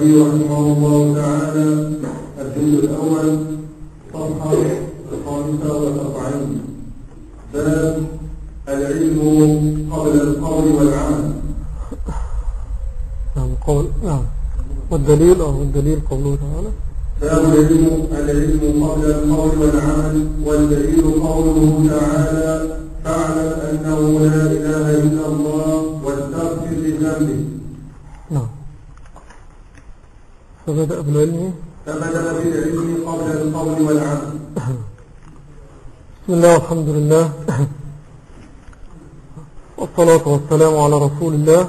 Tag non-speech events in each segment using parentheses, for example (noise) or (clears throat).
البخاري رحمه الله تعالى. الجزء الأول صفحة الخامسة والأربعين. باب العلم قبل القول والعمل. نعم قول نعم. والدليل أو الدليل قوله تعالى؟ باب العلم رسول الله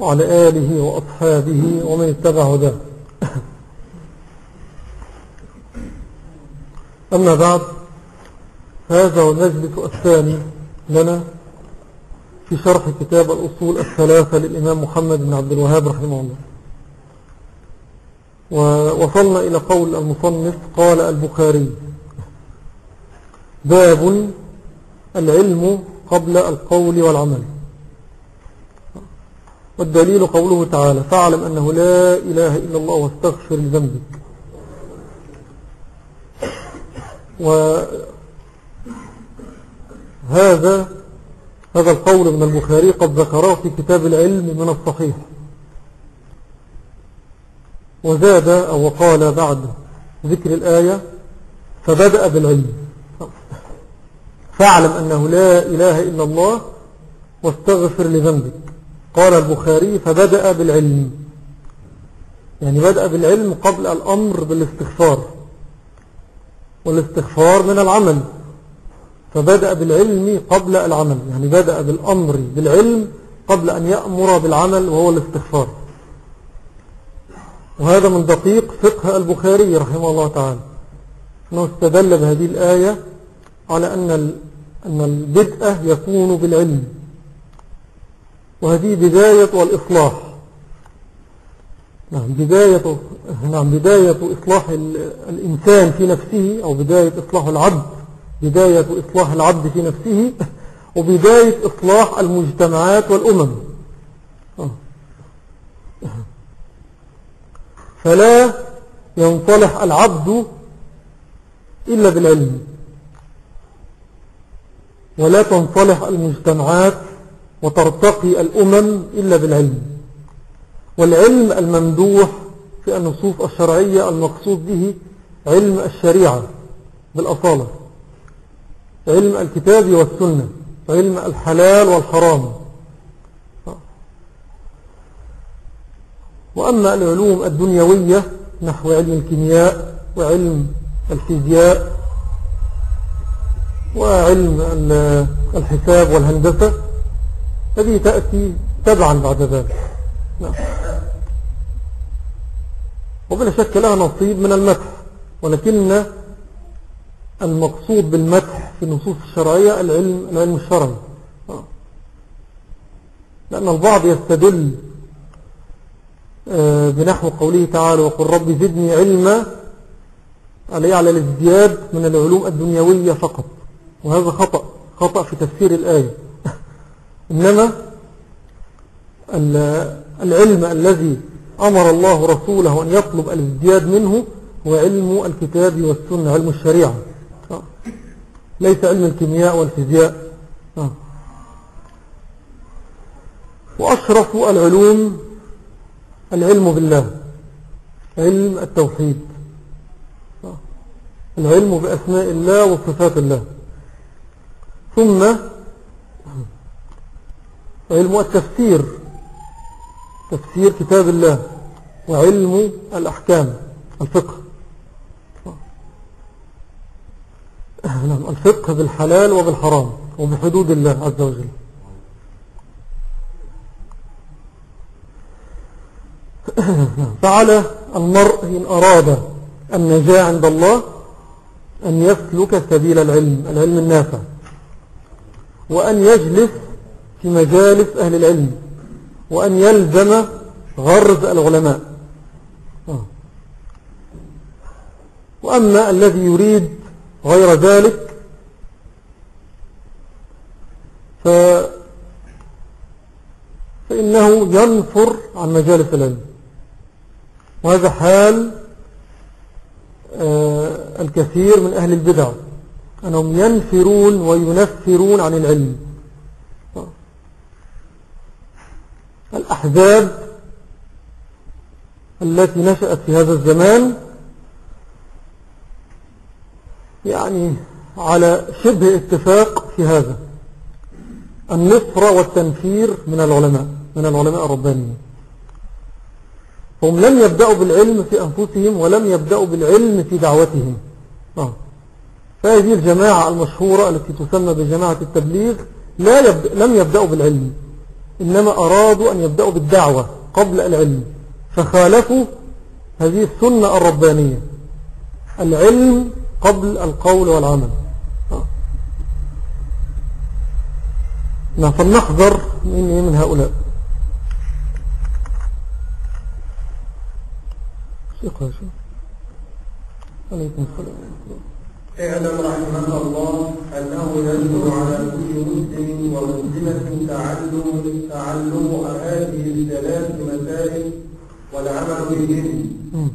وعلى آله وأصحابه ومن اتبع هداه. أما بعد هذا هو المجلس الثاني لنا في شرح كتاب الأصول الثلاثة للإمام محمد بن عبد الوهاب رحمه الله. ووصلنا إلى قول المصنف قال البخاري باب العلم قبل القول والعمل. والدليل قوله تعالى فاعلم أنه لا إله إلا الله واستغفر لذنبك. وهذا هذا القول من البخاري قد ذكره في كتاب العلم من الصحيح. وزاد أو قال بعد ذكر الآية فبدأ بالعلم. فاعلم أنه لا إله إلا الله واستغفر لذنبك. قال البخاري فبدأ بالعلم. يعني بدأ بالعلم قبل الأمر بالاستغفار. والاستغفار من العمل. فبدأ بالعلم قبل العمل. يعني بدأ بالأمر بالعلم قبل أن يأمر بالعمل وهو الاستغفار. وهذا من دقيق فقه البخاري رحمه الله تعالى. أنه استدل بهذه الآية على أن أن البدء يكون بالعلم. وهذه بداية والإصلاح. نعم بداية, نعم بداية إصلاح الإنسان في نفسه أو بداية إصلاح العبد بداية إصلاح العبد في نفسه وبداية إصلاح المجتمعات والأمم. فلا ينصلح العبد إلا بالعلم. ولا تنصلح المجتمعات وترتقي الأمم إلا بالعلم. والعلم الممدوح في النصوص الشرعية المقصود به علم الشريعة بالأصالة. علم الكتاب والسنة علم الحلال والحرام. وأما العلوم الدنيوية نحو علم الكيمياء وعلم الفيزياء وعلم الحساب والهندسة هذه تأتي تبعا بعد ذلك. نعم. وبلا شك لها نصيب من المدح ولكن المقصود بالمدح في النصوص الشرعية العلم, العلم الشرعي. لأن البعض يستدل آه، بنحو قوله تعالى وقل رب زدني علما عليه على الازدياد من العلوم الدنيوية فقط. وهذا خطأ خطأ في تفسير الآية. إنما العلم الذي أمر الله رسوله أن يطلب الازدياد منه هو علم الكتاب والسنة علم الشريعة. ليس علم الكيمياء والفيزياء. وأشرف العلوم العلم بالله علم التوحيد. العلم بأسماء الله وصفات الله. ثم علم التفسير تفسير كتاب الله وعلم الأحكام الفقه. نعم الفقه بالحلال وبالحرام وبحدود الله عز وجل. فعلى المرء إن أراد النجاة عند الله أن يسلك سبيل العلم العلم النافع. وأن يجلس في مجالس أهل العلم وأن يلزم غرز العلماء. آه. وأما الذي يريد غير ذلك فإنه ينفر عن مجالس العلم. وهذا حال آه، الكثير من أهل البدع. أنهم ينفرون وينفرون عن العلم. الأحزاب التي نشأت في هذا الزمان يعني على شبه اتفاق في هذا. النفر والتنفير من العلماء من العلماء الربانيين. هم لم يبدأوا بالعلم في أنفسهم ولم يبدأوا بالعلم في دعوتهم. آه. فهذه الجماعة المشهورة التي تسمى بجماعة التبليغ لا يبدأ لم يبدأوا بالعلم إنما أرادوا أن يبدأوا بالدعوة قبل العلم فخالفوا هذه السنة الربانية العلم قبل القول والعمل. نعم فلنحذر من, من هؤلاء عليكم السلام اعلم رحمك الله أنه يجب على كل مسلم ومسلمة تعلم تعلم هذه الثلاث مسائل والعمل بهن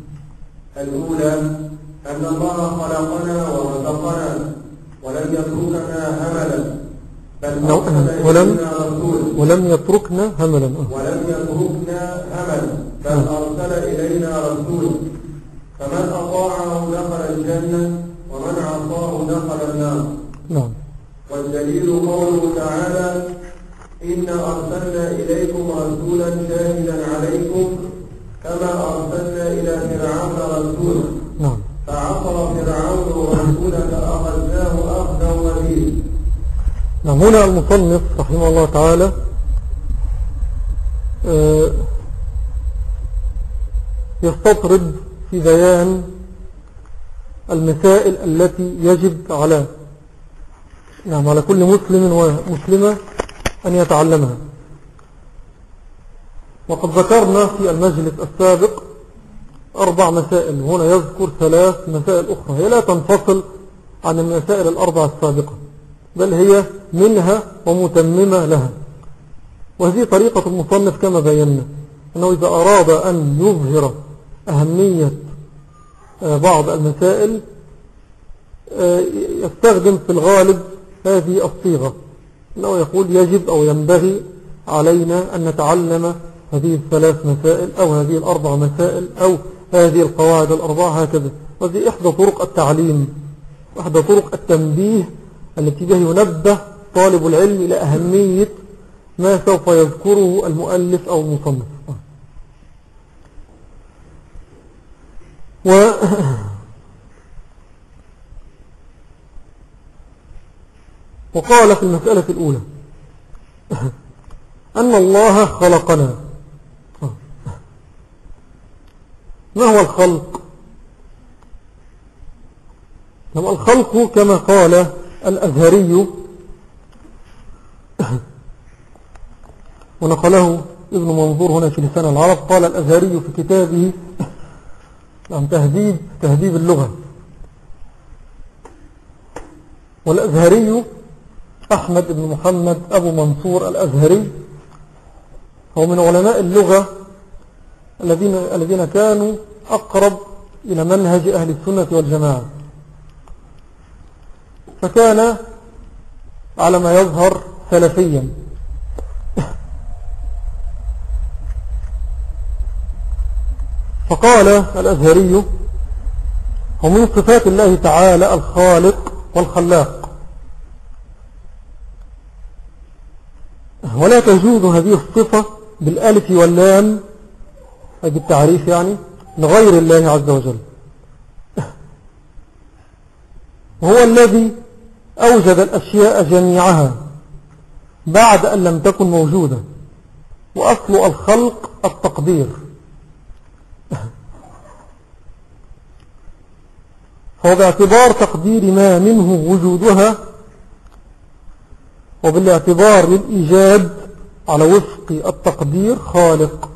الأولى أن الله خلقنا ورزقنا ولم يتركنا هملا بل ولم ولم يتركنا هملا. ولم يتركنا هملا بل أرسل إلينا رسولا. فمن أطاعه دخل الجنة ومن عصاه دخل النار. نعم. والدليل قوله تعالى إن أرسلنا إليكم رسولا شاهدا عليكم كما أرسلنا إلى فرعون رسولا. نعم. فعصر فرعون رسولا فأخذناه أخذا وبيل نعم. هنا المصنف رحمه الله تعالى آه، يستطرد في بيان المسائل التي يجب على نعم على كل مسلم ومسلمة أن يتعلمها. وقد ذكرنا في المجلس السابق أربع مسائل هنا يذكر ثلاث مسائل أخرى. هي لا تنفصل عن المسائل الأربع السابقة بل هي منها ومتممة لها. وهذه طريقة المصنف كما بينا أنه إذا أراد أن يظهر أهمية بعض المسائل آه، يستخدم في الغالب هذه الصيغة أنه يقول يجب أو ينبغي علينا أن نتعلم هذه الثلاث مسائل أو هذه الأربع مسائل أو هذه القواعد الأربعة هكذا. وهذه إحدى طرق التعليم وإحدى طرق التنبيه التي به ينبه طالب العلم إلى أهمية ما سوف يذكره المؤلف أو المصنف. و وقال في المسألة الأولى أن الله خلقنا. ما هو الخلق؟ الخلق كما قال الأزهري ونقله ابن منظور هنا في لسان العرب قال الأزهري في كتابه نعم تهذيب تهذيب اللغة. والأزهري أحمد بن محمد أبو منصور الأزهري هو من علماء اللغة الذين, الذين كانوا أقرب إلى منهج أهل السنة والجماعة. فكان على ما يظهر سلفيا. فقال الأزهري ومن صفات الله تعالى الخالق والخلاق. ولا تجوز هذه الصفة بالألف واللام أي بالتعريف يعني لغير الله عز وجل. وهو الذي أوجد الأشياء جميعها بعد أن لم تكن موجودة وأصل الخلق التقدير. فهو باعتبار تقدير ما منه وجودها وبالاعتبار للإيجاد على وفق التقدير خالق.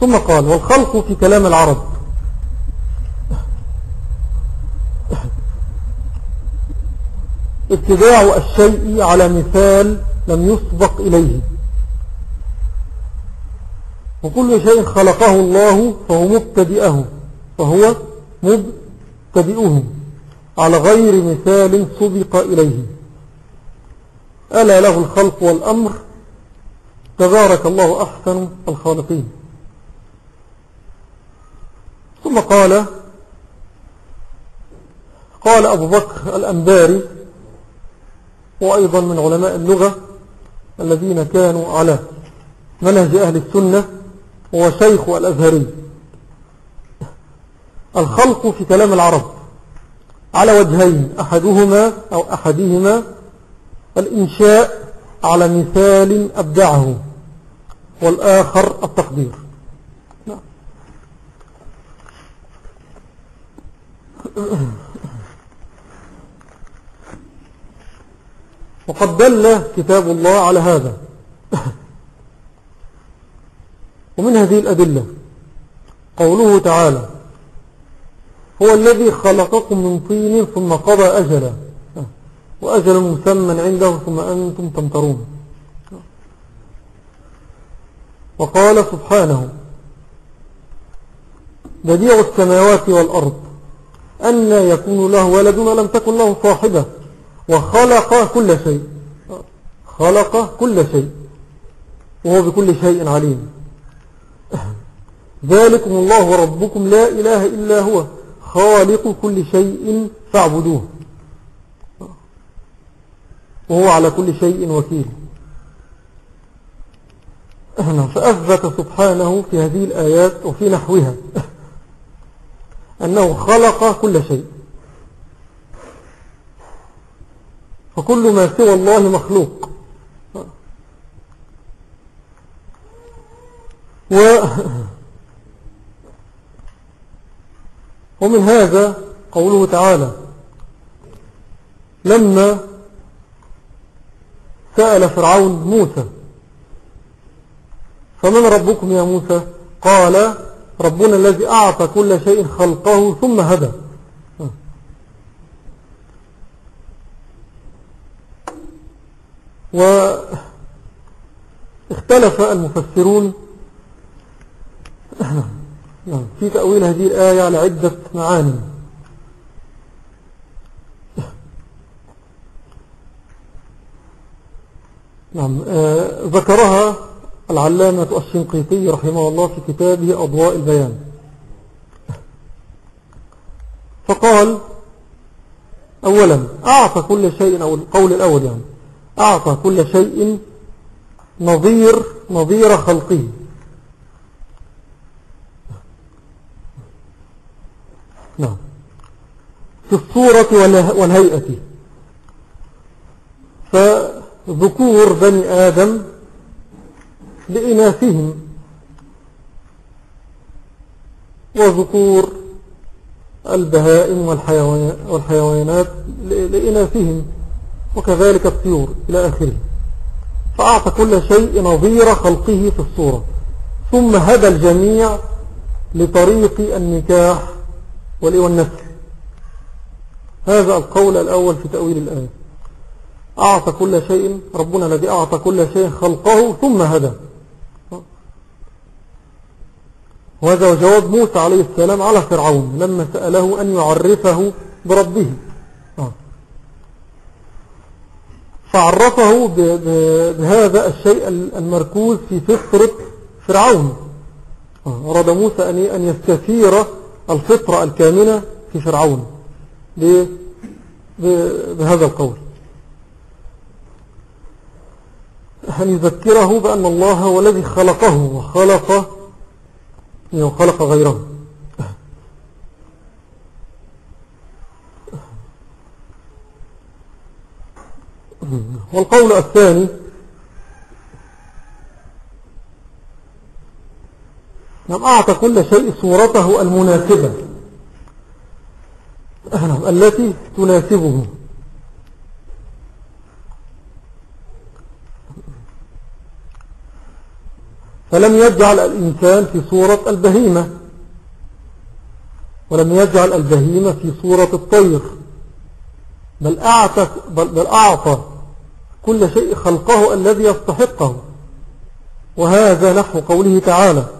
ثم قال والخلق في كلام العرب. ابتداع الشيء على مثال لم يسبق إليه. وكل شيء خلقه الله فهو مبتدئه. فهو مبتدئه على غير مثال سبق إليه. ألا له الخلق والأمر؟ تبارك الله أحسن الخالقين. ثم قال قال أبو بكر الأنباري وأيضا من علماء اللغة الذين كانوا على منهج أهل السنة هو شيخ الأزهري. الخلق في كلام العرب على وجهين أحدهما أو أحدهما الإنشاء على مثال أبدعه والآخر التقدير. وقد دل كتاب الله على هذا ومن هذه الأدلة قوله تعالى هو الذي خلقكم من طين ثم قضى أجلا. وأجل مسمى عنده ثم أنتم تمترون. وقال سبحانه بديع السماوات والأرض أن يكون له ولد ولم تكن له صاحبة وخلق كل شيء. خلق كل شيء وهو بكل شيء عليم. ذلكم الله ربكم لا إله إلا هو. خالق كل شيء فاعبدوه. وهو على كل شيء وكيل. فأثبت سبحانه في هذه الآيات وفي نحوها أنه خلق كل شيء. فكل ما سوى الله مخلوق. و ومن هذا قوله تعالى لما سأل فرعون موسى فمن ربكم يا موسى؟ قال ربنا الذي أعطى كل شيء خلقه ثم هدى. واختلف المفسرون في تأويل هذه الآية على عدة معاني. نعم. آه ذكرها العلامة الشنقيطي رحمه الله في كتابه أضواء البيان. فقال أولا أعطى كل شيء أو القول الأول يعني. أعطى كل شيء نظير نظير خلقه. نعم. في الصورة والهيئة. فذكور بني آدم لإناثهم. وذكور البهائم والحيوانات لإناثهم. وكذلك الطيور إلى آخره. فأعطى كل شيء نظير خلقه في الصورة. ثم هدى الجميع لطريق النكاح والنسل هذا القول الأول في تأويل الآية. أعطى كل شيء ربنا الذي أعطى كل شيء خلقه ثم هدى. وهذا جواب موسى عليه السلام على فرعون لما سأله أن يعرفه بربه. فعرفه بهذا الشيء المركوز في فطرة فرعون. أراد موسى أن يستثير الفطرة الكامنة في فرعون. بهذا القول. أن يذكره بأن الله هو الذي خلقه وخلق وخلق غيره؟ والقول الثاني نعم أعطى كل شيء صورته المناسبة. التي تناسبه. فلم يجعل الإنسان في صورة البهيمة. ولم يجعل البهيمة في صورة الطير. بل أعطى, بل, بل أعطى كل شيء خلقه الذي يستحقه. وهذا نحو قوله تعالى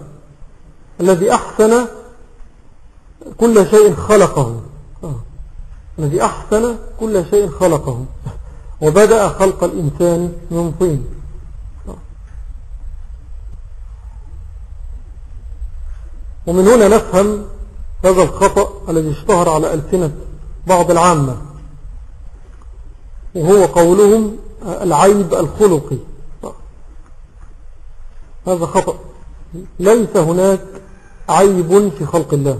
الذي أحسن كل شيء خلقه. آه. الذي أحسن كل شيء خلقه. وبدأ خلق الإنسان من طين. آه. ومن هنا نفهم هذا الخطأ الذي اشتهر على ألسنة بعض العامة. وهو قولهم العيب الخلقي. هذا خطأ. ليس هناك عيب في خلق الله.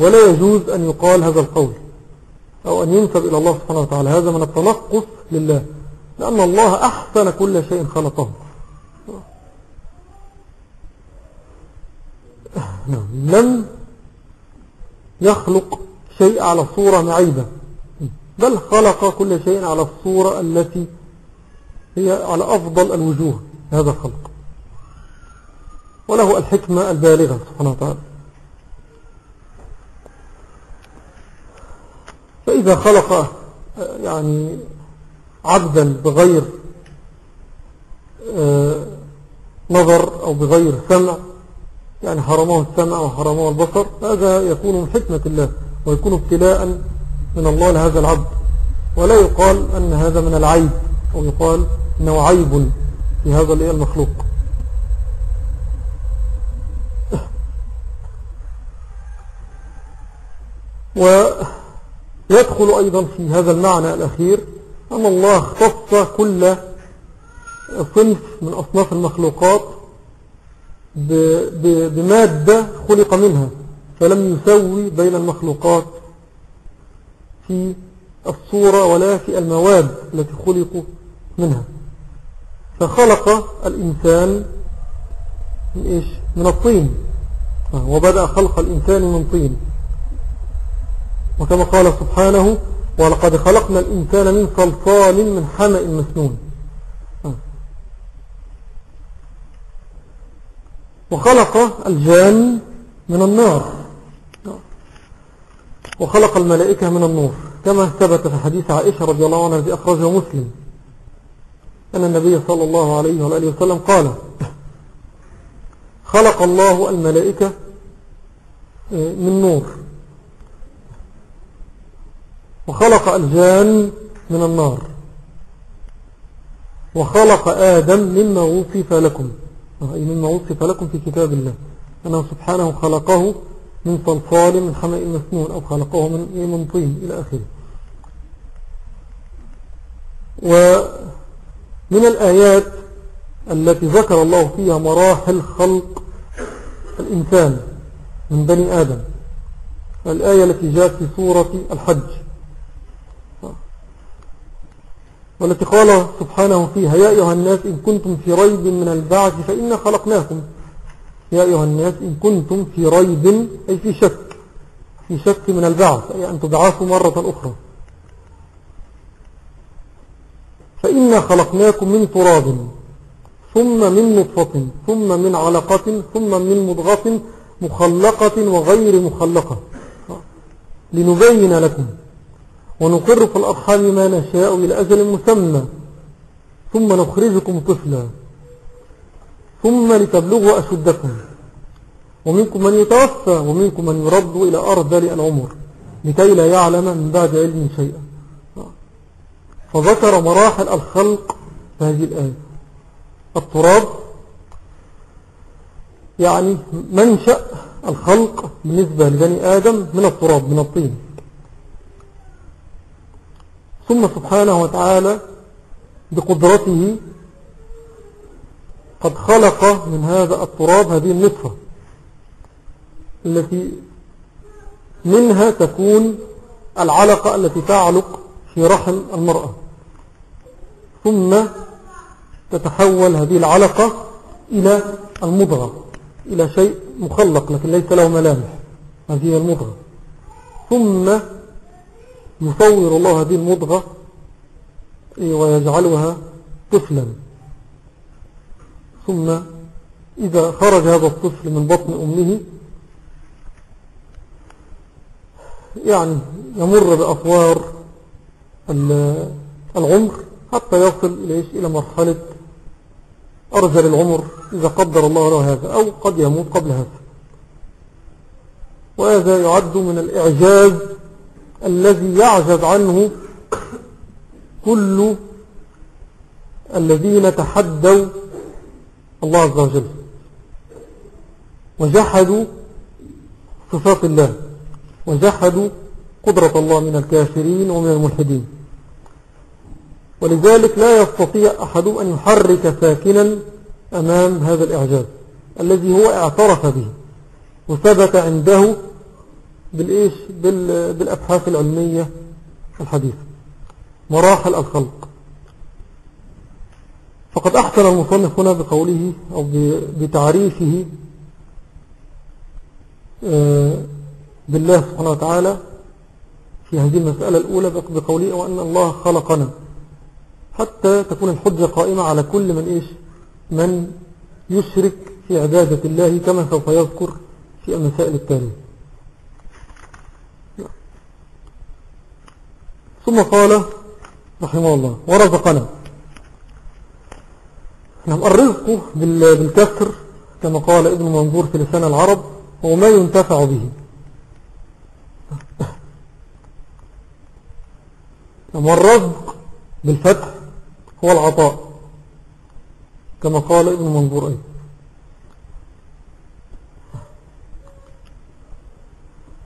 ولا يجوز أن يقال هذا القول أو أن ينسب إلى الله سبحانه وتعالى. هذا من التنقص لله. لأن الله أحسن كل شيء خلقه. نعم. لم يخلق شيء على صورة معيبة بل خلق كل شيء على الصورة التي هي على أفضل الوجوه. هذا الخلق. وله الحكمة البالغة سبحانه وتعالى. فإذا خلق يعني عبدا بغير آه، نظر أو بغير سمع يعني حرمه السمع وحرمه البصر هذا يكون من حكمة الله ويكون ابتلاء من الله لهذا العبد. ولا يقال أن هذا من العيب أو يقال أنه عيب في هذا المخلوق. ويدخل أيضا في هذا المعنى الأخير أن الله اختص كل صنف من أصناف المخلوقات بمادة خلق منها فلم يسوي بين المخلوقات في الصورة ولا في المواد التي خلقوا منها. فخلق الإنسان من, إيش؟ من الطين. آه، وبدأ خلق الإنسان من طين. وكما قال سبحانه ولقد خلقنا الإنسان من صلصال من حمأ مسنون. وخلق الجان من النار. وخلق الملائكة من النور كما ثبت في حديث عائشة رضي الله عنها الذي أخرجه مسلم أن النبي صلى الله عليه وآله وسلم قال خلق الله الملائكة من نور وخلق الجان من النار. وخلق آدم مما وصف لكم. أي مما وصف لكم في كتاب الله. أنه سبحانه خلقه من صلصال من حماء مسنون أو خلقه من إيه، من طين إلى آخره. ومن الآيات التي ذكر الله فيها مراحل خلق الإنسان من بني آدم. الآية التي جاءت في سورة الحج. والتي قال سبحانه فيها يا أيها الناس إن كنتم في ريب من البعث فإنا خلقناكم. يا أيها الناس إن كنتم في ريب أي في شك في شك من البعث أي أن تبعثوا مرة أخرى. فإنا خلقناكم من تراب ثم من نطفة ثم من علقة ثم من مضغة مخلقة وغير مخلقة. لنبين لكم. ونقر في الأرحام ما نشاء إلى أجل مسمى. ثم نخرجكم طفلا. ثم لتبلغوا أشدكم. ومنكم من يتوفى ومنكم من يرد إلى أرض العمر. لكي لا يعلم من بعد علم شيئا. فذكر مراحل الخلق في هذه الآية. التراب يعني منشأ الخلق بالنسبة لبني آدم من التراب من الطين. ثم سبحانه وتعالى بقدرته قد خلق من هذا التراب هذه النطفة التي منها تكون العلقة التي تعلق في رحم المرأة. ثم تتحول هذه العلقة إلى المضغة إلى شيء مخلق لكن ليس له ملامح هذه المضغة. ثم يصور الله هذه المضغة ويجعلها طفلا. ثم إذا خرج هذا الطفل من بطن أمه يعني يمر بأطوار العمر حتى يصل إلى مرحلة أرجل العمر إذا قدر الله له هذا أو قد يموت قبل هذا. وهذا يعد من الإعجاز الذي يعجز عنه كل الذين تحدوا الله عز وجل وجحدوا صفات الله وجحدوا قدرة الله من الكافرين ومن الملحدين. ولذلك لا يستطيع أحد أن يحرك ساكنا أمام هذا الإعجاز الذي هو اعترف به وثبت عنده بالإيش بالأبحاث العلمية الحديثة. مراحل الخلق. فقد أحسن المصنف هنا بقوله أو بتعريفه آه، بالله سبحانه وتعالى في هذه المسألة الأولى بقوله وأن الله خلقنا. حتى تكون الحجة قائمة على كل من إيش؟ من يشرك في عبادة الله كما سوف يذكر في المسائل التالية. ثم قال رحمه الله ورزقنا. نعم الرزق بالكسر كما قال ابن منظور في لسان العرب هو ما ينتفع به. نعم والرزق بالفتح هو العطاء كما قال ابن منظور أيضا.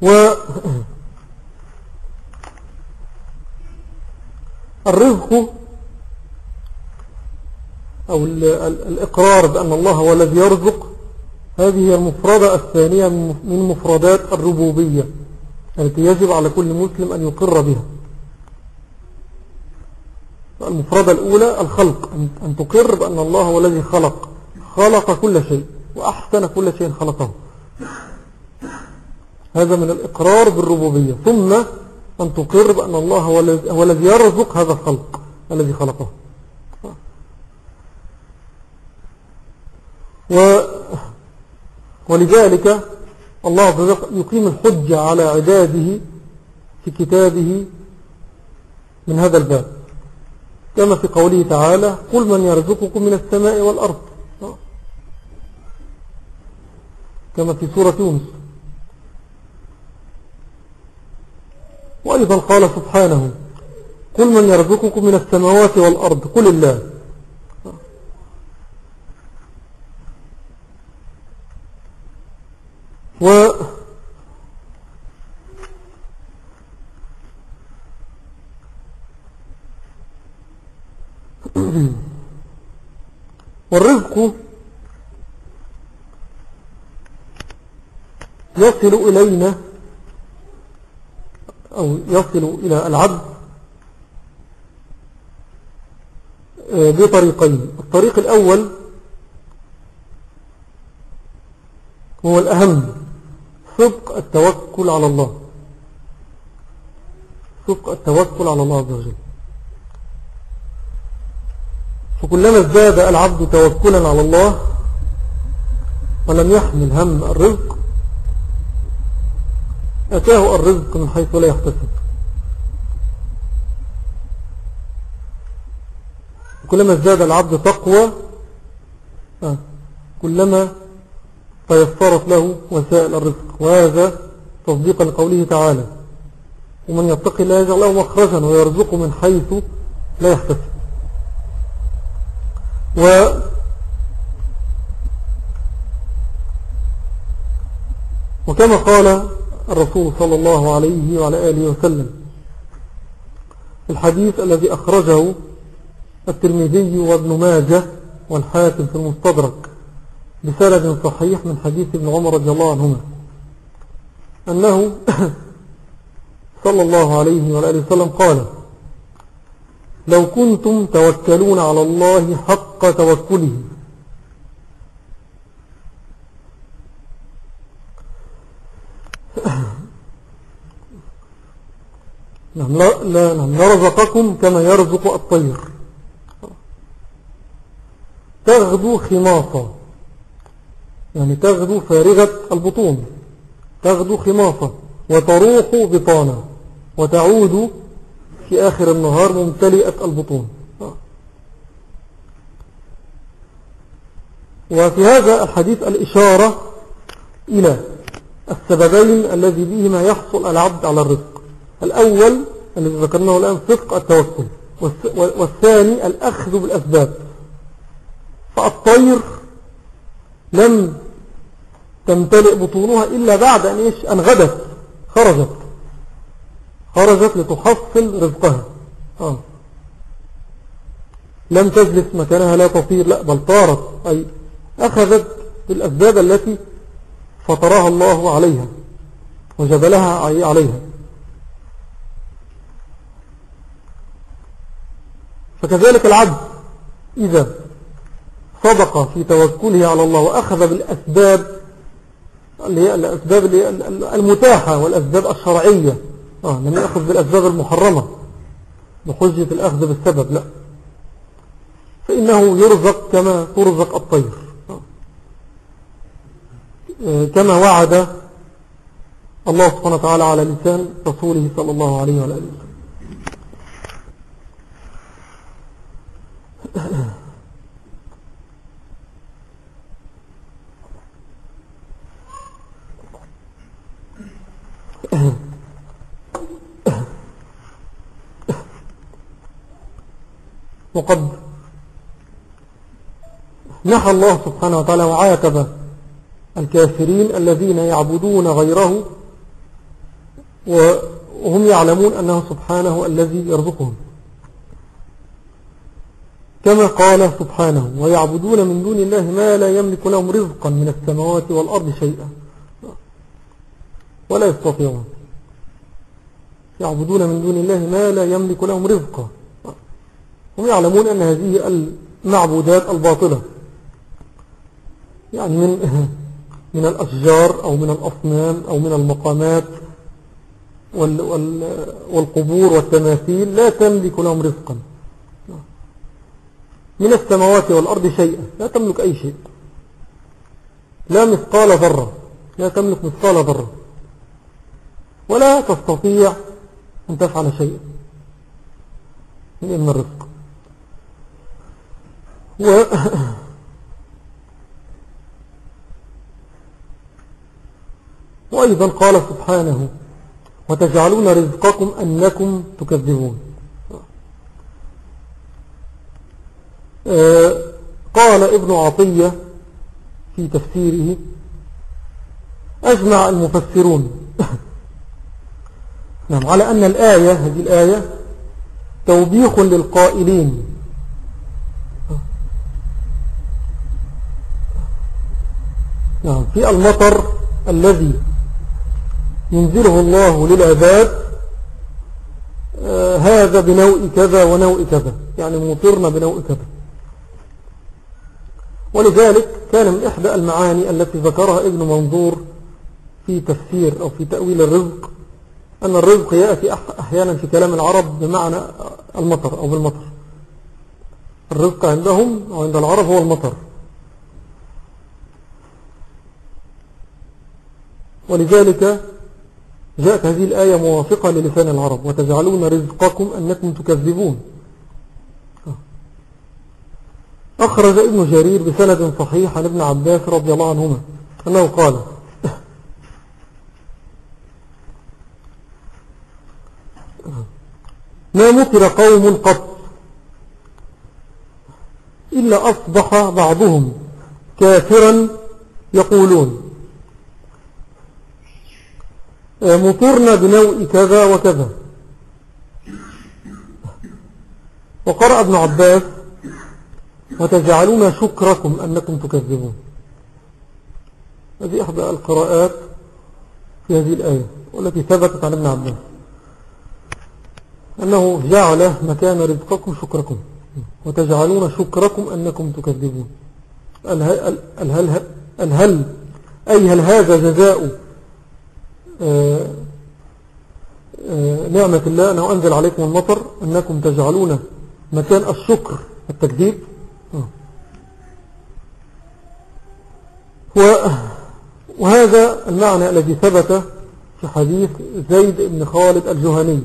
و الرزق أو الإقرار بأن الله هو الذي يرزق هذه المفردة الثانية من مفردات الربوبية التي يجب على كل مسلم أن يقر بها. المفردة الأولى الخلق أن تقر بأن الله هو الذي خلق خلق كل شيء وأحسن كل شيء خلقه. هذا من الإقرار بالربوبية. ثم أن تقر بأن الله هو الذي يرزق هذا الخلق الذي خلقه. و ولذلك الله يقيم الحجة على عباده في كتابه من هذا الباب. كما في قوله تعالى قل من يرزقكم من السماء والأرض. كما في سورة يونس. وأيضا قال سبحانه قل من يرزقكم من السماوات والأرض قل الله. و (clears throat) والرزق يصل إلينا أو يصل إلى العبد آه، بطريقين. الطريق الأول هو الأهم صدق التوكل على الله. صدق التوكل على الله عز وجل. فكلما ازداد العبد توكلا على الله ولم يحمل هم الرزق أتاه الرزق من حيث لا يحتسب. كلما ازداد العبد تقوى آه، كلما تيسرت له وسائل الرزق. وهذا تصديقا لقوله تعالى ومن يتق الله يجعل له مخرجا ويرزقه من حيث لا يحتسب. و وكما قال الرسول صلى الله عليه وعلى آله وسلم. الحديث الذي أخرجه الترمذي وابن ماجه والحاكم في المستدرك بسند صحيح من حديث ابن عمر رضي الله عنهما. أنه (coughs) صلى الله عليه وآله وسلم قال لو كنتم توكلون على الله حق توكله نعم لا نعم نرزقكم كما يرزق الطير. تغدو خماصة. يعني تغدو فارغة البطون. تغدو خماصة. وتروح بطانة. وتعود في آخر النهار ممتلئة البطون. وفي هذا الحديث الإشارة إلى السببين الذي بهما يحصل العبد على الرزق. الأول الذي ذكرناه الآن صدق التوكل والثاني الأخذ بالأسباب. فالطير لم تمتلئ بطونها إلا بعد أن, إيش؟ أن غدت خرجت. خرجت لتحصل رزقها. آه. لم تجلس مكانها لا تطير لا بل طارت. أي أخذت بالأسباب التي فطرها الله عليها وجبلها عليها. فكذلك العبد إذا صدق في توكله على الله وأخذ بالأسباب اللي هي الأسباب اللي المتاحة والأسباب الشرعية. آه لم يأخذ بالأسباب المحرمة. بحجة الأخذ بالسبب لا. فإنه يرزق كما ترزق الطير. آه، كما وعد الله سبحانه وتعالى على لسان رسوله صلى الله عليه وآله وسلم. وقد نحى الله سبحانه وتعالى وعاتب الكافرين الذين يعبدون غيره وهم يعلمون أنه سبحانه الذي يرزقهم. كما قال سبحانه ويعبدون من دون الله ما لا يملك لهم رزقا من السماوات والأرض شيئا. ولا يستطيعون. يعبدون من دون الله ما لا يملك لهم رزقا. هم يعلمون أن هذه المعبودات الباطلة. يعني من (laughs) من الأشجار أو من الأصنام أو من المقامات والقبور والتماثيل لا تملك لهم رزقا. من السماوات والأرض شيئا. لا تملك أي شيء. لا مثقال ذرة. لا تملك مثقال ذرة. ولا تستطيع أن تفعل شيئا. من الرزق. و (laughs) وأيضا قال سبحانه وتجعلون رزقكم أنكم تكذبون آه، قال ابن عطية في تفسيره أجمع المفسرون. (laughs) نعم على أن الآية هذه الآية توبيخ للقائلين. نعم في المطر الذي ينزله الله للعباد آه هذا بنوء كذا ونوء كذا يعني مطرنا بنوء كذا. ولذلك كان من إحدى المعاني التي ذكرها ابن منظور في تفسير أو في تأويل الرزق أن الرزق يأتي أحيانا في كلام العرب بمعنى المطر أو بالمطر. الرزق عندهم أو عند العرب هو المطر. ولذلك جاءت هذه الآية موافقة للسان العرب وتجعلون رزقكم أنكم تكذبون. أخرج ابن جرير بسند صحيح عن ابن عباس رضي الله عنهما أنه قال (laughs) ما مطر قوم قط إلا أصبح بعضهم كافرا يقولون مطرنا بنوء كذا وكذا. وقرأ ابن عباس وتجعلون شكركم أنكم تكذبون. هذه إحدى القراءات في هذه الآية والتي ثبتت عن ابن عباس. أنه جعل مكان رزقكم شكركم وتجعلون شكركم أنكم تكذبون. الهل, الهل, الهل أي هل هذا جزاء آه، آه، نعمة الله أنه أنزل عليكم المطر؟ أنكم تجعلون مكان الشكر التكذيب. وهذا المعنى الذي ثبت في حديث زيد بن خالد الجهني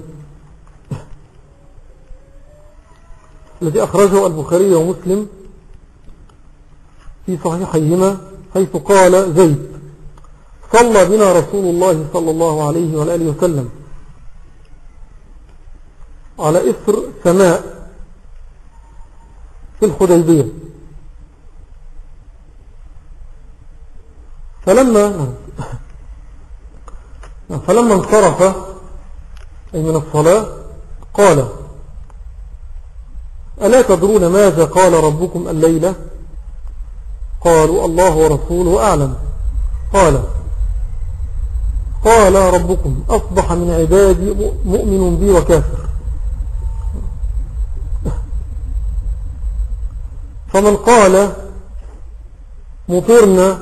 الذي أخرجه البخاري ومسلم في صحيحيهما حيث قال زيد صلى بنا رسول الله صلى الله عليه وآله وسلم على إثر سماء في الخديبية. فلما فلما انصرف أي من الصلاة قال ألا تدرون ماذا قال ربكم الليلة؟ قالوا الله ورسوله أعلم. قال قال ربكم أصبح من عبادي مؤمن بي وكافر. فمن قال مطرنا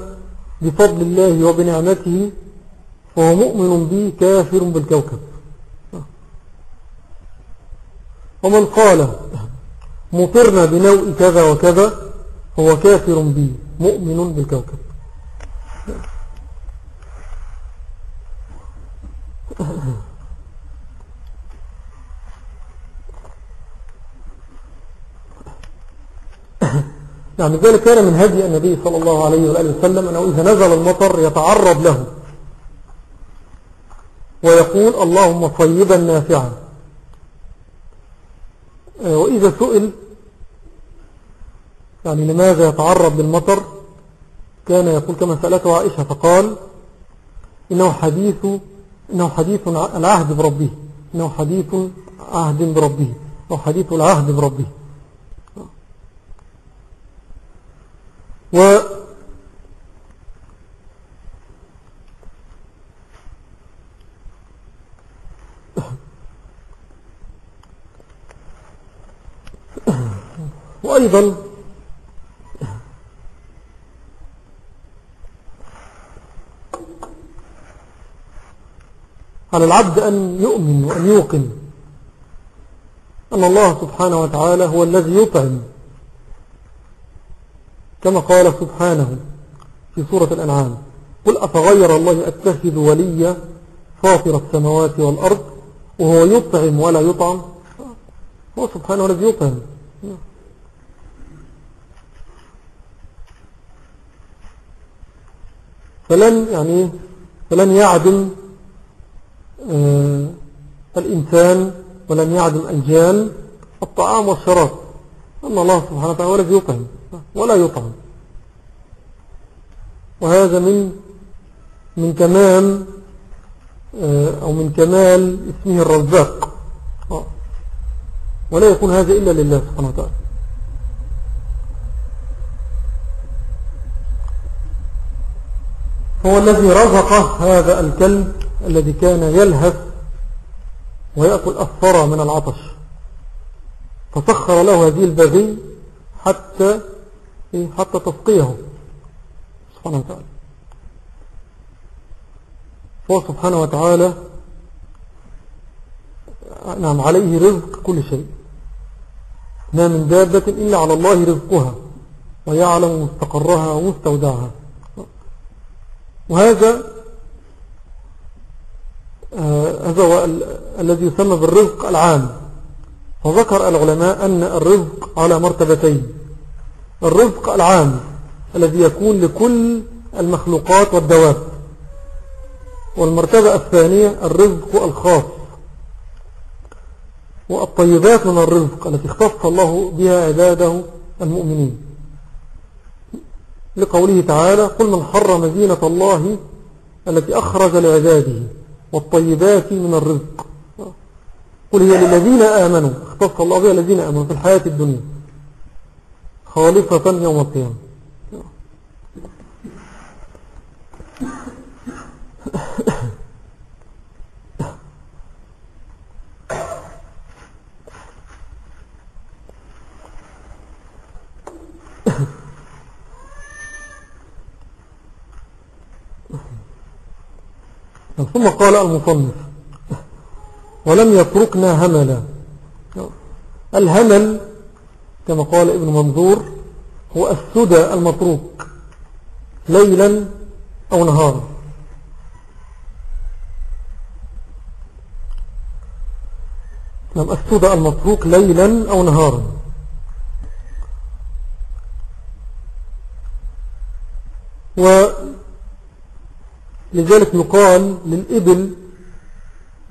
بفضل الله وبنعمته فهو مؤمن بي كافر بالكوكب. ومن قال مطرنا بنوء كذا وكذا هو كافر بي مؤمن بالكوكب. يعني ذلك كان من هدي النبي صلى الله عليه وآله وسلم أنه إذا نزل المطر يتعرض له. ويقول اللهم طيبا نافعا. وإذا سئل يعني لماذا يتعرض للمطر؟ كان يقول كما سألته عائشة فقال إنه حديث إنه حديث العهد بربه. إنه حديث عهد بربه. أو حديث العهد بربه. و وأيضا على العبد أن يؤمن وأن يوقن أن الله سبحانه وتعالى هو الذي يطعم كما قال سبحانه في سورة الأنعام. قل أفغير الله أتخذ وليا فاطر السماوات والأرض وهو يطعم ولا يطعم؟ هو سبحانه الذي يطعم. فلن يعني فلن يعدم آه، الإنسان ولن يعدم الجان الطعام والشراب. أن الله سبحانه وتعالى هو الذي يطعم. ولا يطعم وهذا من من تمام آه، أو من كمال اسمه الرزاق آه. ولا يكون هذا إلا لله سبحانه وتعالى هو الذي رزق هذا الكلب الذي كان يلهث ويأكل أثر من العطش فسخر له هذه البغي حتى؟ حتى تسقيه سبحانه وتعالى. هو سبحانه وتعالى نعم عليه رزق كل شيء. ما من دابة إلا على الله رزقها ويعلم مستقرها ومستودعها. وهذا آه، هذا هو الذي يسمى بالرزق العام. فذكر العلماء أن الرزق على مرتبتين. الرزق العام الذي يكون لكل المخلوقات والدواب. والمرتبة الثانية الرزق الخاص. والطيبات من الرزق التي اختص الله بها عباده المؤمنين. لقوله تعالى قل من حرم زينة الله التي أخرج لعباده والطيبات من الرزق. قل هي للذين آمنوا اختص الله بها الذين آمنوا في الحياة الدنيا. خالصة يوم القيامة. ثم قال المصنف ولم يتركنا هملا. الهمل كما قال ابن منظور هو السدى المتروك ليلا أو نهارا. نعم السدى المتروك ليلا أو نهارا. ولذلك يقال للإبل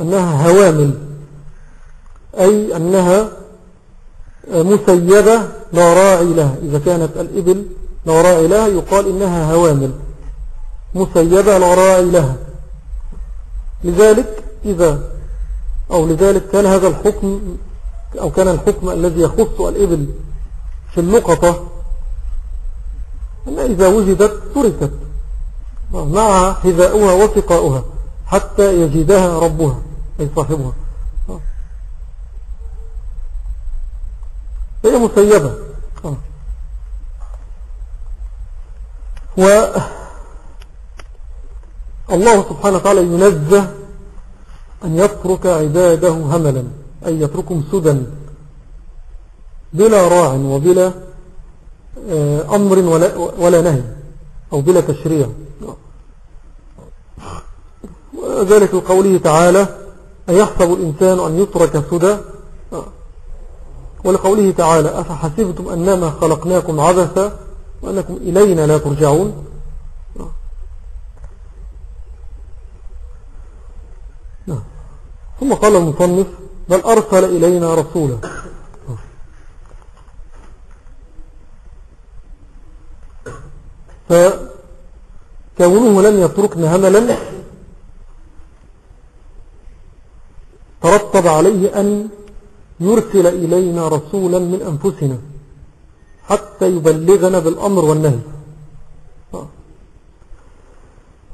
أنها هوامل أي أنها مسيبة لا راعي لها. إذا كانت الإبل لا راعي لها يقال إنها هوامل. مسيبة لا راعي لها. لذلك إذا أو لذلك كان هذا الحكم أو كان الحكم الذي يخص الإبل في النقطة أن إذا وجدت تركت. مع حذاؤها وثقاؤها حتى يجدها ربها أي صاحبها. هي مسيبة و الله سبحانه وتعالى ينزه أن يترك عباده هملا أي يتركهم سدى بلا راع وبلا آه، أمر ولا, ولا نهي أو بلا تشريع. وذلك قوله تعالى أيحسب الإنسان أن يترك سدى؟ ولقوله تعالى أفحسبتم أنما خلقناكم عبثا وأنكم إلينا لا ترجعون. ثم قال المصنف بل أرسل إلينا رسولا فكونه لم يتركنا هملا ترتب عليه أن يرسل إلينا رسولا من أنفسنا حتى يبلغنا بالأمر والنهي.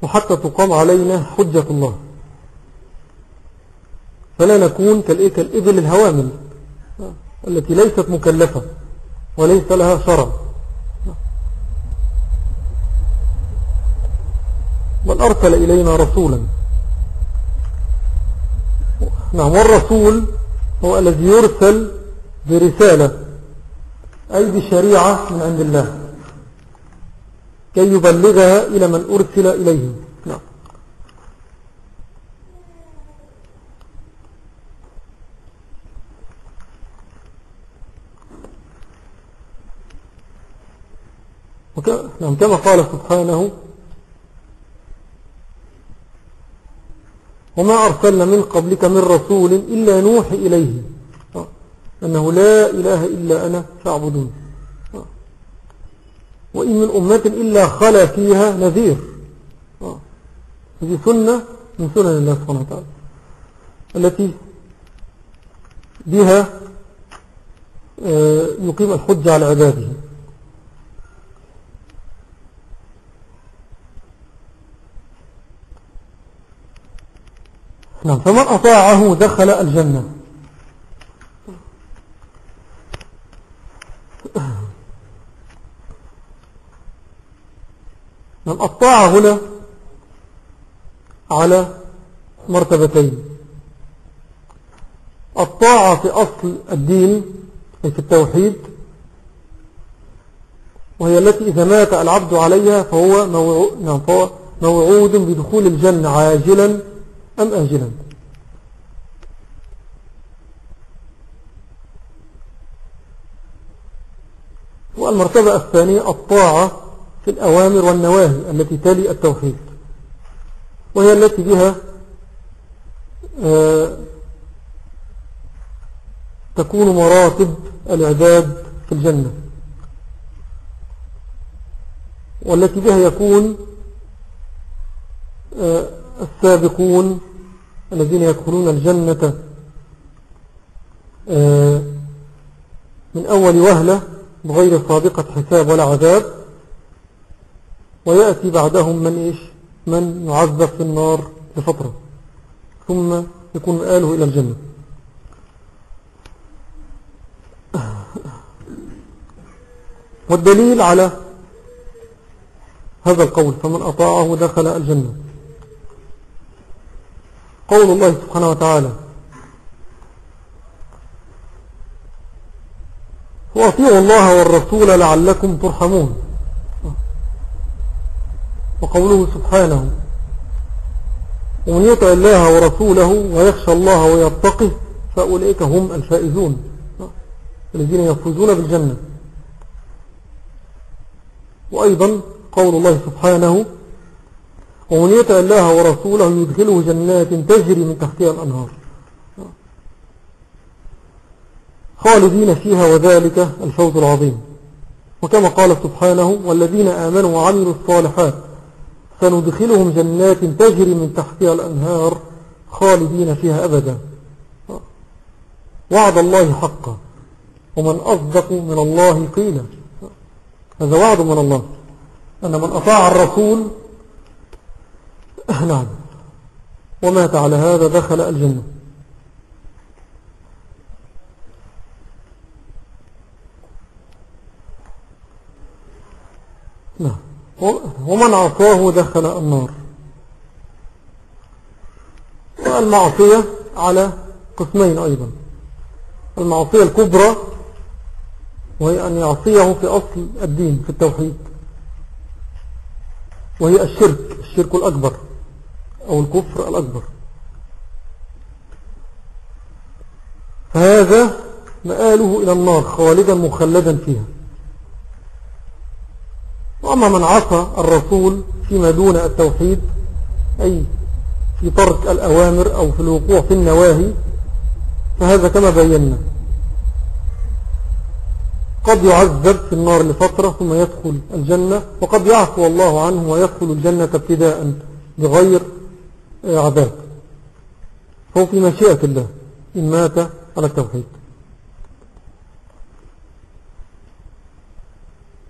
وحتى تقام علينا حجة الله. فلا نكون كالإبل الهوامل التي ليست مكلفة وليس لها شرع. بل أرسل إلينا رسولا. نعم والرسول هو الذي يرسل برسالة أي بشريعة من عند الله كي يبلغها إلى من أرسل إليه. نعم. نعم كما قال سبحانه وما أرسلنا من قبلك من رسول إلا نوحي إليه. أنه لا إله إلا أنا فاعبدون. وإن من أمة إلا خلا فيها نذير. هذه سنة من سنن الله سبحانه وتعالى. التي بها آه، يقيم الحج على عباده. نعم. فمن أطاعه دخل الجنة. نعم الطاعة هنا على مرتبتين. الطاعة في أصل الدين أي في التوحيد وهي التي إذا مات العبد عليها فهو, نعم فهو موعود بدخول الجنة عاجلا أم آجلا والمرتبة الثانية الطاعة في الأوامر والنواهي التي تلي التوحيد وهي التي بها آه، تكون مراتب العباد في الجنة والتي بها يكون آه، السابقون الذين يدخلون الجنة آه، من أول وهلة بغير سابقة حساب ولا عذاب. ويأتي بعدهم من إيش؟ من يعذب في النار لفترة ثم يكون آله إلى الجنة. والدليل على هذا القول فمن أطاعه دخل الجنة. قول الله سبحانه وتعالى. وأطيعوا الله والرسول لعلكم ترحمون. وقوله سبحانه ومن يطع الله ورسوله ويخشى الله ويتقه فأولئك هم الفائزون. الذين يفوزون بالجنة. وأيضا قول الله سبحانه ومن يطع الله ورسوله يدخله جنات تجري من تحتها الأنهار. خالدين فيها وذلك الفوز العظيم. وكما قال سبحانه والذين آمنوا وعملوا الصالحات سندخلهم جنات تجري من تحتها الأنهار خالدين فيها أبدا. وعد الله حقا. ومن أصدق من الله قيلا. هذا وعد من الله. أن من أطاع الرسول نعم ومات على هذا دخل الجنة. نعم ومن عصاه دخل النار. والمعصية على قسمين أيضا. المعصية الكبرى وهي أن يعصيه في أصل الدين في التوحيد. وهي الشرك الشرك الأكبر. أو الكفر الأكبر. فهذا مآله إلى النار خالدا مخلدا فيها. وأما من عصى الرسول فيما دون التوحيد أي في ترك الأوامر أو في الوقوع في النواهي فهذا كما بينا. قد يعذب في النار لفترة ثم يدخل الجنة وقد يعفو الله عنه ويدخل الجنة ابتداء بغير عذاب فهو في مشيئة الله. إن مات على التوحيد.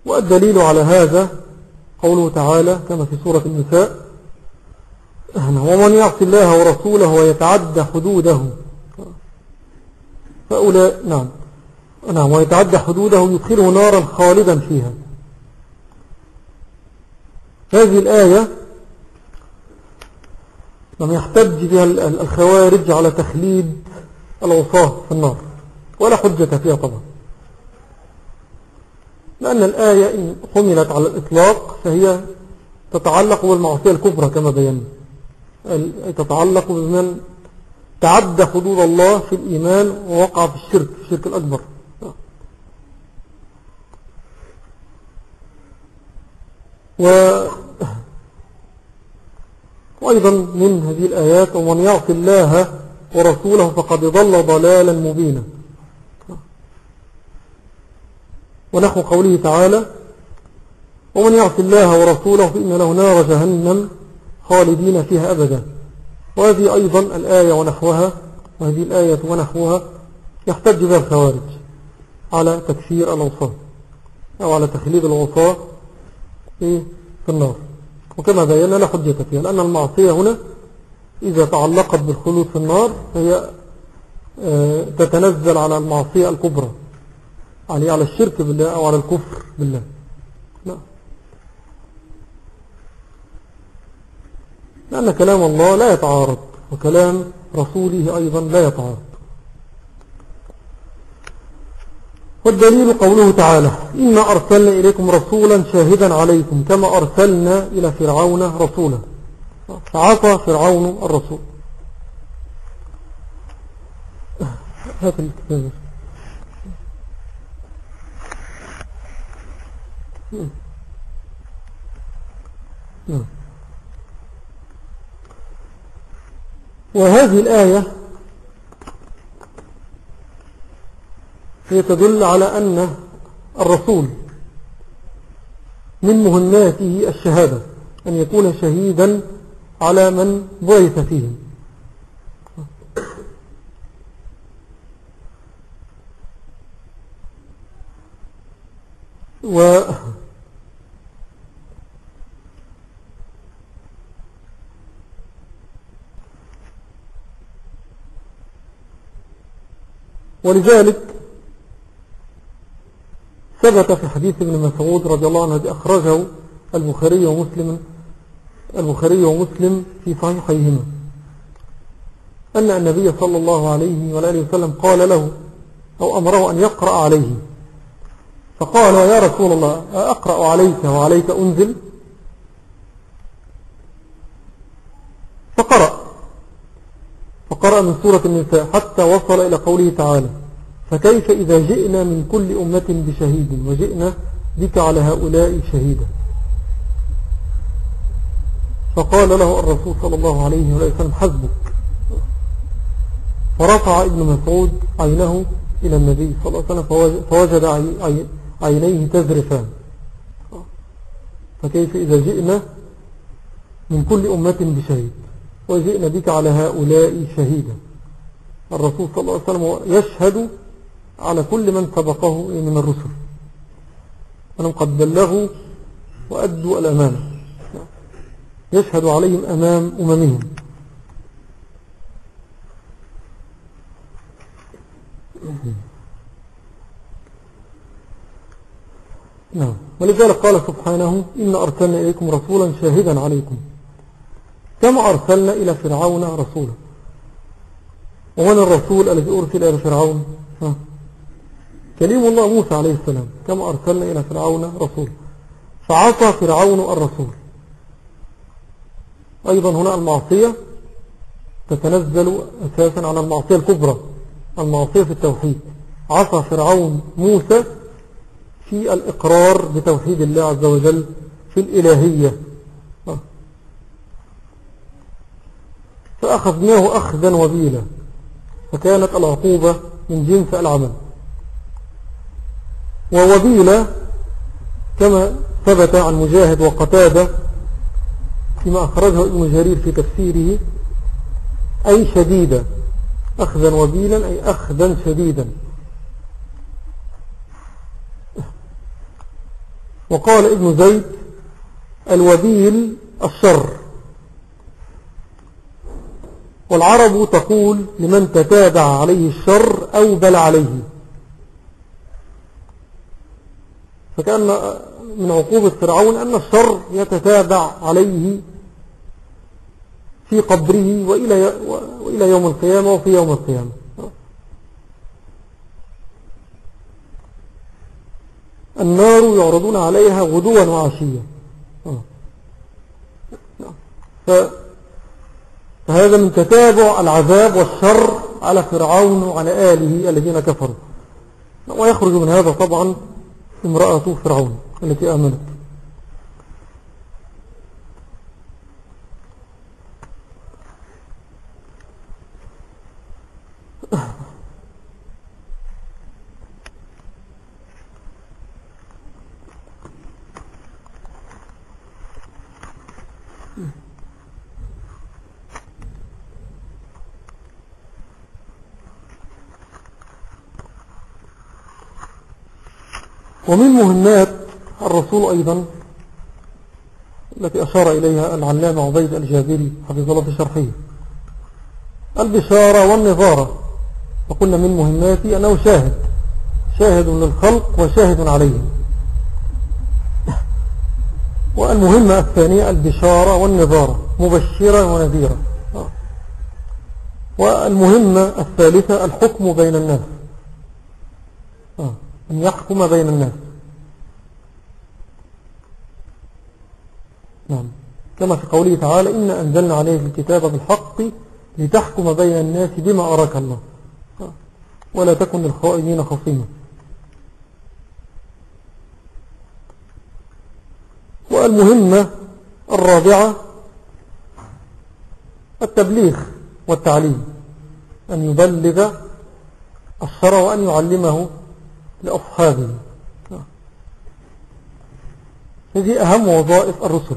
والدليل على هذا قوله تعالى كما في سورة النساء ومن يعصي الله ورسوله ويتعدى حدوده. فأولاء نعم. نعم ويتعدى حدوده يدخله نارا خالدا فيها. هذه الآية لم يحتج بها الخوارج على تخليد العصاة في النار. ولا حجة فيها طبعا. لأن الآية إن حملت على الإطلاق فهي تتعلق بالمعصية الكبرى كما بينا. تتعلق بمن تعدى حدود الله في الإيمان ووقع في الشرك في الشرك الأكبر. و وأيضا من هذه الآيات ومن يعصي الله ورسوله فقد ضل ضلالا مبينا. ونحو قوله تعالى ومن يعصي الله ورسوله فإن له نار جهنم خالدين فيها أبدا. وهذه أيضا الآية ونحوها وهذه الآية ونحوها يحتج بها الخوارج على تكفير الوصاة أو على تخليد الوصاة في النار. وكما بينا لا حجة فيها لأن المعصية هنا إذا تعلقت بالخلود في النار فهي آه، تتنزل على المعصية الكبرى عليه على الشرك بالله أو على الكفر بالله. لا لأن كلام الله لا يتعارض وكلام رسوله أيضا لا يتعارض. والدليل قوله تعالى إنا أرسلنا إليكم رسولا شاهدا عليكم كما أرسلنا إلى فرعون رسولا فعصى فرعون الرسول. الكتاب وهذه الآية هي تدل على أن الرسول من مهماته الشهادة أن يكون شهيدا على من بعث فيهم. و ولذلك ثبت في حديث ابن مسعود رضي الله عنه الذي أخرجه البخاري ومسلم البخاري ومسلم في صحيحيهما. أن النبي صلى الله عليه وآله وسلم قال له أو أمره أن يقرأ عليه. فقال يا رسول الله أقرأ عليك وعليك أنزل؟ فقرأ. فقرأ من سورة النساء حتى وصل إلى قوله تعالى. فكيف إذا جئنا من كل أمة بشهيد وجئنا بك على هؤلاء شهيدا؟ فقال له الرسول صلى الله عليه وسلم حسبك. فرفع ابن مسعود عينه إلى النبي صلى الله عليه وسلم فوجد عينيه تذرفان. فكيف إذا جئنا من كل أمة بشهيد وجئنا بك على هؤلاء شهيدا؟ الرسول صلى الله عليه وسلم يشهد على كل من سبقه من الرسل. أنهم قد بلغوا وأدوا الأمانة. يشهد عليهم أمام أممهم. نعم. ولذلك قال سبحانه إن أرسلنا إليكم رسولا شاهدا عليكم. كما أرسلنا إلى فرعون رسولا؟ ومن الرسول الذي أرسل إلى فرعون؟ ها؟ كليم الله موسى عليه السلام كما أرسلنا إلى فرعون رسول. فعصى فرعون الرسول. أيضا هنا المعصية تتنزل أساسا على المعصية الكبرى المعصية في التوحيد. عصى فرعون موسى في الإقرار بتوحيد الله عز وجل في الإلهية. فأخذناه أخذا وبيلا فكانت العقوبة من جنس العمل. ووبيلة كما ثبت عن مجاهد وقتادة فيما أخرجه ابن جرير في تفسيره أي شديدة أخذا وبيلا أي أخذا شديدا. وقال ابن زيد الوبيل الشر. والعرب تقول لمن تتابع عليه الشر أو بل عليه. فكأن من عقوبة فرعون أن الشر يتتابع عليه في قبره وإلى, وإلى يوم القيامة وفي يوم القيامة. النار يعرضون عليها غدوا وعشيا. فهذا من تتابع العذاب والشر على فرعون وعلى آله الذين كفروا. ويخرج من هذا طبعا امرأة فرعون التي آمنت. (sighs) ومن مهمات الرسول أيضا التي أشار إليها العلامة عبيد الجابري حفظ الله في شرحه. البشارة والنظارة. وقلنا من مهماته أنه شاهد. شاهد للخلق وشاهد عليهم. والمهمة الثانية البشارة والنظارة. مبشرا ونذيرا والمهمة الثالثة الحكم بين الناس. أن يحكم بين الناس. نعم. كما في قوله تعالى إن أنزلنا عليه الكتاب بالحق لتحكم بين الناس بما أراك الله. ولا تكن للخائنين خصيما. والمهمة الرابعة التبليغ والتعليم. أن يبلغ الشرع وأن يعلمه لأصحابه هذه أهم وظائف الرسل.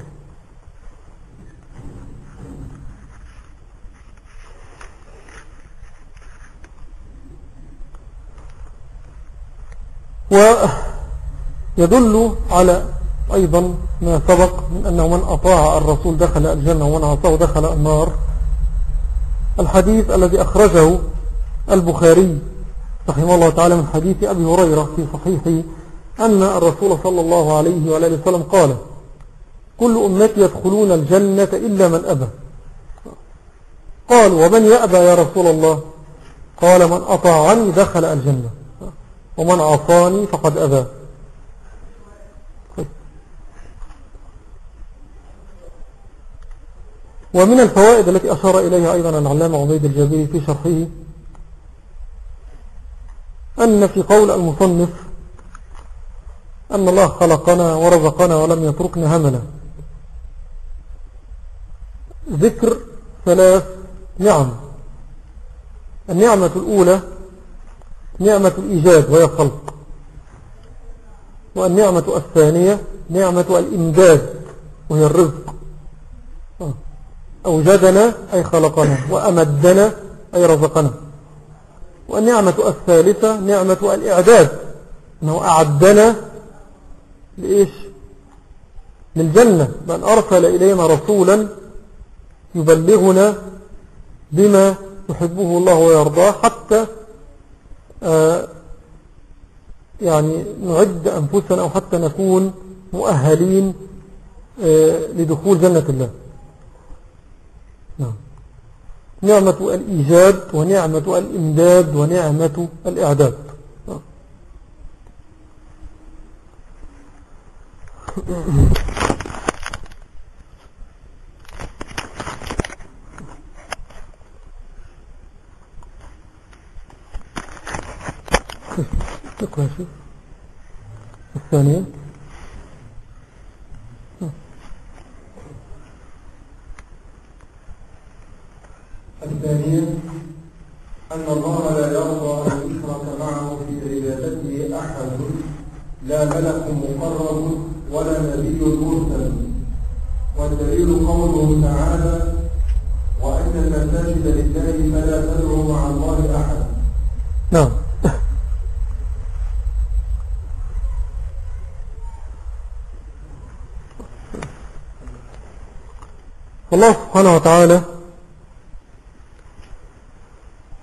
ويدل على أيضا ما سبق من أنه من أطاع الرسول دخل الجنة ومن عصاه دخل النار. الحديث الذي أخرجه البخاري رحمه الله تعالى من حديث أبي هريرة في صحيحه أن الرسول صلى الله عليه وآله وسلم قال كل أمتي يدخلون الجنة إلا من أبى. قال ومن يأبى يا رسول الله؟ قال من أطاعني دخل الجنة ومن عصاني فقد أبى. ومن الفوائد التي أشار إليها أيضا العلامة عبيد الجابري في شرحه أن في قول المصنف أن الله خلقنا ورزقنا ولم يتركنا هملا. ذكر ثلاث نعم. النعمة الأولى نعمة الإيجاد وهي خلق والنعمة الثانية نعمة الإمداد وهي الرزق. أوجدنا أي خلقنا وأمدنا أي رزقنا. والنعمة الثالثة نعمة الإعداد أنه أعدنا لإيش؟ للجنة بأن أرسل إلينا رسولا يبلغنا بما يحبه الله ويرضاه حتى آه يعني نعد أنفسنا أو حتى نكون مؤهلين آه لدخول جنة الله نعم نعمة الإيجاد ونعمة الإمداد ونعمة الإعداد. شوف الثانية. الثانية أن الله لا يرضى أن يشرك معه في عبادته أحد لا ملك مقرب ولا نبي مرسل. والدليل قوله تعالى وأن المساجد لله فلا تدعوا مع الله أحد. نعم. الله سبحانه وتعالى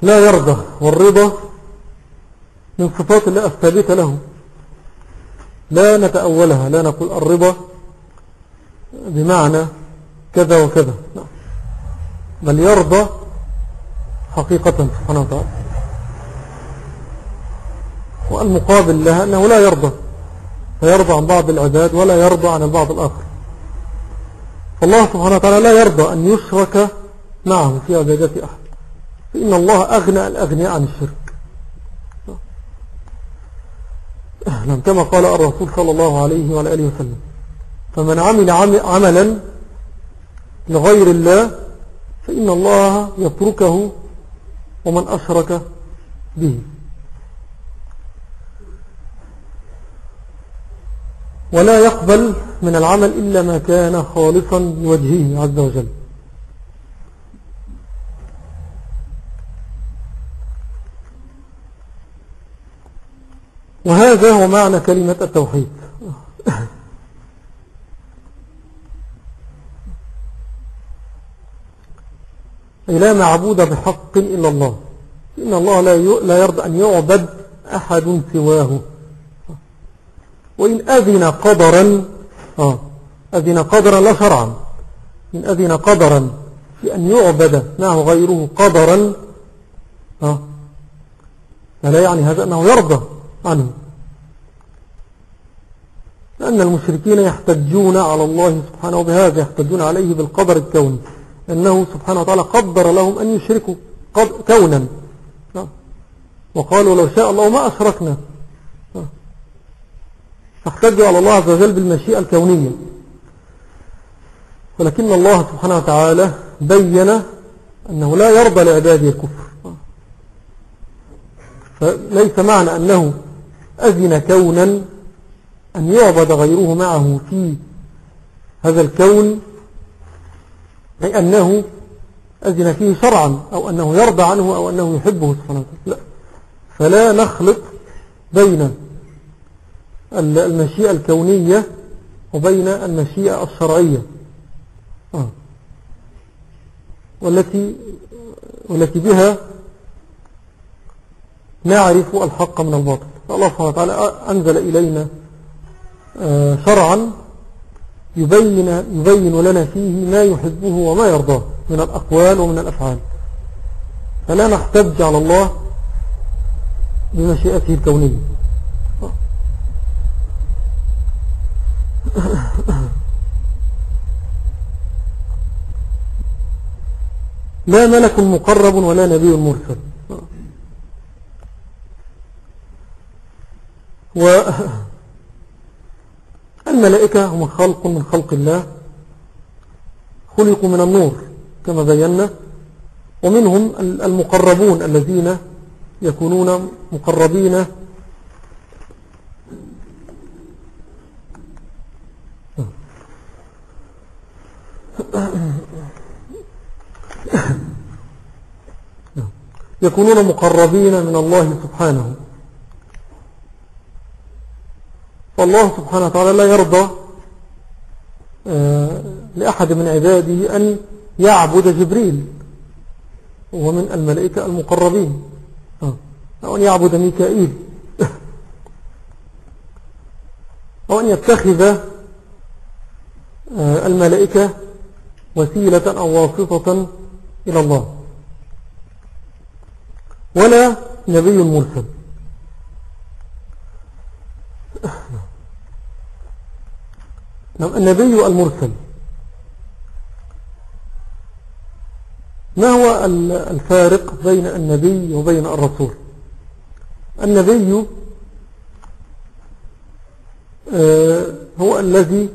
لا يرضى والرضا من صفات الله الثابتة له. لا نتأولها لا نقول الرضا بمعنى كذا وكذا. بل يرضى حقيقة سبحانه وتعالى. والمقابل لها أنه لا يرضى. فيرضى عن بعض العباد ولا يرضى عن البعض الآخر. فالله سبحانه وتعالى لا يرضى أن يشرك معه في عبادة أحد. فإن الله أغنى الأغنياء عن الشرك. نعم كما قال الرسول صلى الله عليه وعلى آله وسلم فمن عمل عملا لغير الله فإن الله يتركه ومن أشرك به. ولا يقبل من العمل إلا ما كان خالصا لوجهه عز وجل. وهذا هو معنى كلمة التوحيد. أي لا معبود بحق إلا الله. إن الله لا يرضى أن يعبد أحد سواه. وإن أذن قدرا آه أذن قدرا لا شرعا. إن أذن قدرا في أن يعبد معه غيره قدرا آه فلا يعني هذا أنه يرضى. عنه لأن المشركين يحتجون على الله سبحانه بهذا يحتجون عليه بالقدر الكوني أنه سبحانه وتعالى قدر لهم أن يشركوا كونا. وقالوا لو شاء الله ما أشركنا. فاحتجوا على الله عز وجل بالمشيئة الكونية. ولكن الله سبحانه وتعالى بين أنه لا يرضى لعباده الكفر. فليس معنى أنه أذن كونا أن يعبد غيره معه في هذا الكون أي أنه أذن فيه شرعا أو أنه يرضى عنه أو أنه يحبه لا. فلا نخلط بين المشيئة الكونية وبين المشيئة الشرعية. آه. والتي والتي بها نعرف الحق من الباطل. الله سبحانه وتعالى أنزل إلينا آه، شرعا يبين, يبين لنا فيه ما يحبه وما يرضاه من الأقوال ومن الأفعال. فلا نحتج على الله بمشيئته الكونية. لا ملك مقرب ولا نبي مرسل. والملائكة هم خلق من خلق الله خلقوا من النور كما بينا ومنهم المقربون الذين يكونون مقربين. يكونون مقربين من الله سبحانه. فالله سبحانه وتعالى لا يرضى آه، لأحد من عباده أن يعبد جبريل وهو من الملائكة المقربين. آه، أو أن يعبد ميكائيل. أو أن يتخذ آه، الملائكة وسيلة أو واسطة إلى الله. ولا نبي مرسل. النبي المرسل. ما هو الفارق بين النبي وبين الرسول؟ النبي آه، هو الذي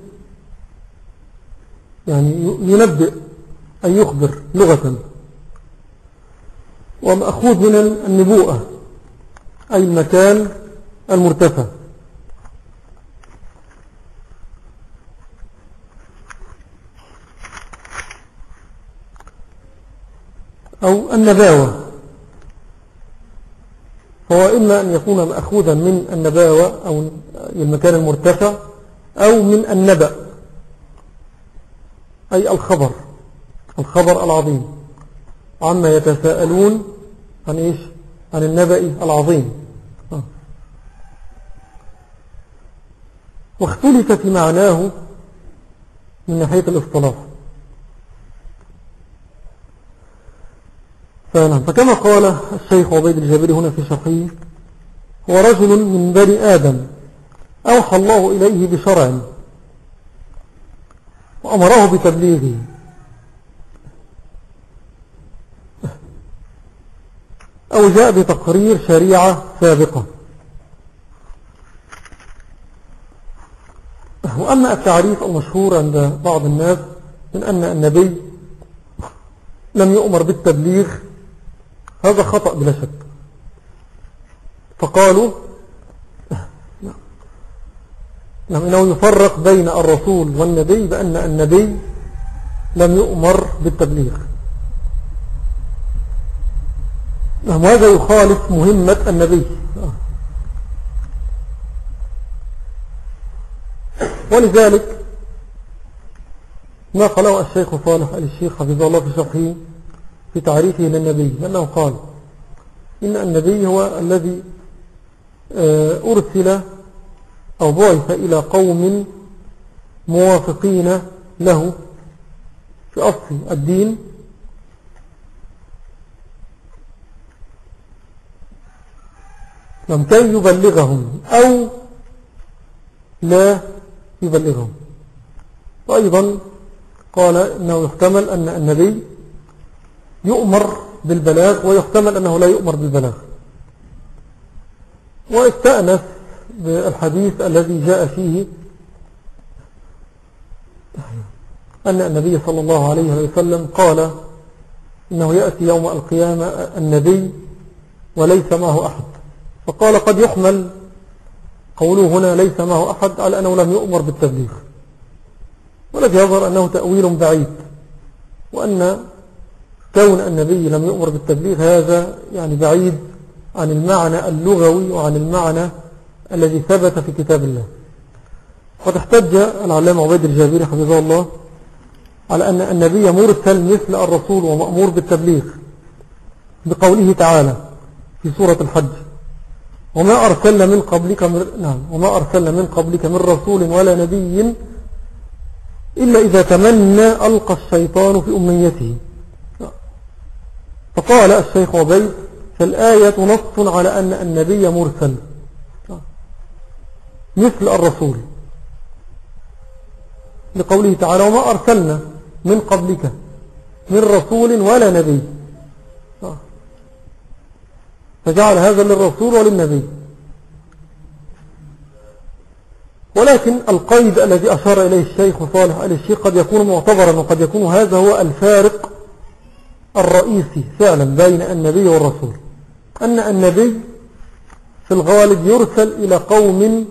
يعني ينبئ أن يخبر لغة. ومأخوذ من النبوءة أي المكان المرتفع. أو النباوة. فهو إما أن يكون مأخوذا من النباوة أو المكان المرتفع أو من النبأ أي الخبر الخبر العظيم. عما يتساءلون عن إيش؟ عن النبأ العظيم. واختلف في معناه من ناحية الاصطلاح. فكما قال الشيخ عبيد الجابري هنا في شرحه هو رجل من بني آدم أوحى الله إليه بشرع وأمره بتبليغه. أو جاء بتقرير شريعة سابقة. وأما التعريف المشهور عند بعض الناس من أن النبي لم يؤمر بالتبليغ هذا خطأ بلا شك. فقالوا نعم إنه يفرق بين الرسول والنبي بأن النبي لم يؤمر بالتبليغ. نعم هذا يخالف مهمة النبي. ولذلك ما قاله الشيخ صالح الشيخ حفظه الله في شرحه في تعريفه للنبي لأنه قال إن النبي هو الذي آه، أرسل أو بعث إلى قوم موافقين له في أصل الدين. لم كي يبلغهم أو لا يبلغهم. وأيضا قال إنه يحتمل أن النبي يؤمر بالبلاغ ويحتمل أنه لا يؤمر بالبلاغ. واستأنف بالحديث الذي جاء فيه أن النبي صلى الله عليه وسلم قال إنه يأتي يوم القيامة النبي وليس معه أحد. فقال قد يحمل. قوله هنا ليس معه أحد على أنه لم يؤمر بالتبليغ. ولكن يظهر أنه تأويل بعيد. وأن كون النبي لم يؤمر بالتبليغ هذا يعني بعيد عن المعنى اللغوي وعن المعنى الذي ثبت في كتاب الله. قد احتج العلامة عبيد الجابري حفظه الله على أن النبي مرسل مثل الرسول ومأمور بالتبليغ بقوله تعالى في سورة الحج وما أرسلنا من قبلك من نعم وما أرسلنا من قبلك من رسول ولا نبي إلا إذا تمنى ألقى الشيطان في أمنيته. فقال الشيخ عبيد فالآية نص على أن النبي مرسل. مثل الرسول. لقوله تعالى وما أرسلنا من قبلك من رسول ولا نبي. فجعل هذا للرسول وللنبي. ولكن القيد الذي أشار إليه الشيخ صالح آل الشيخ قد يكون معتبرا وقد يكون هذا هو الفارق الرئيسي فعلا بين النبي والرسول أن النبي في الغالب يرسل إلى قوم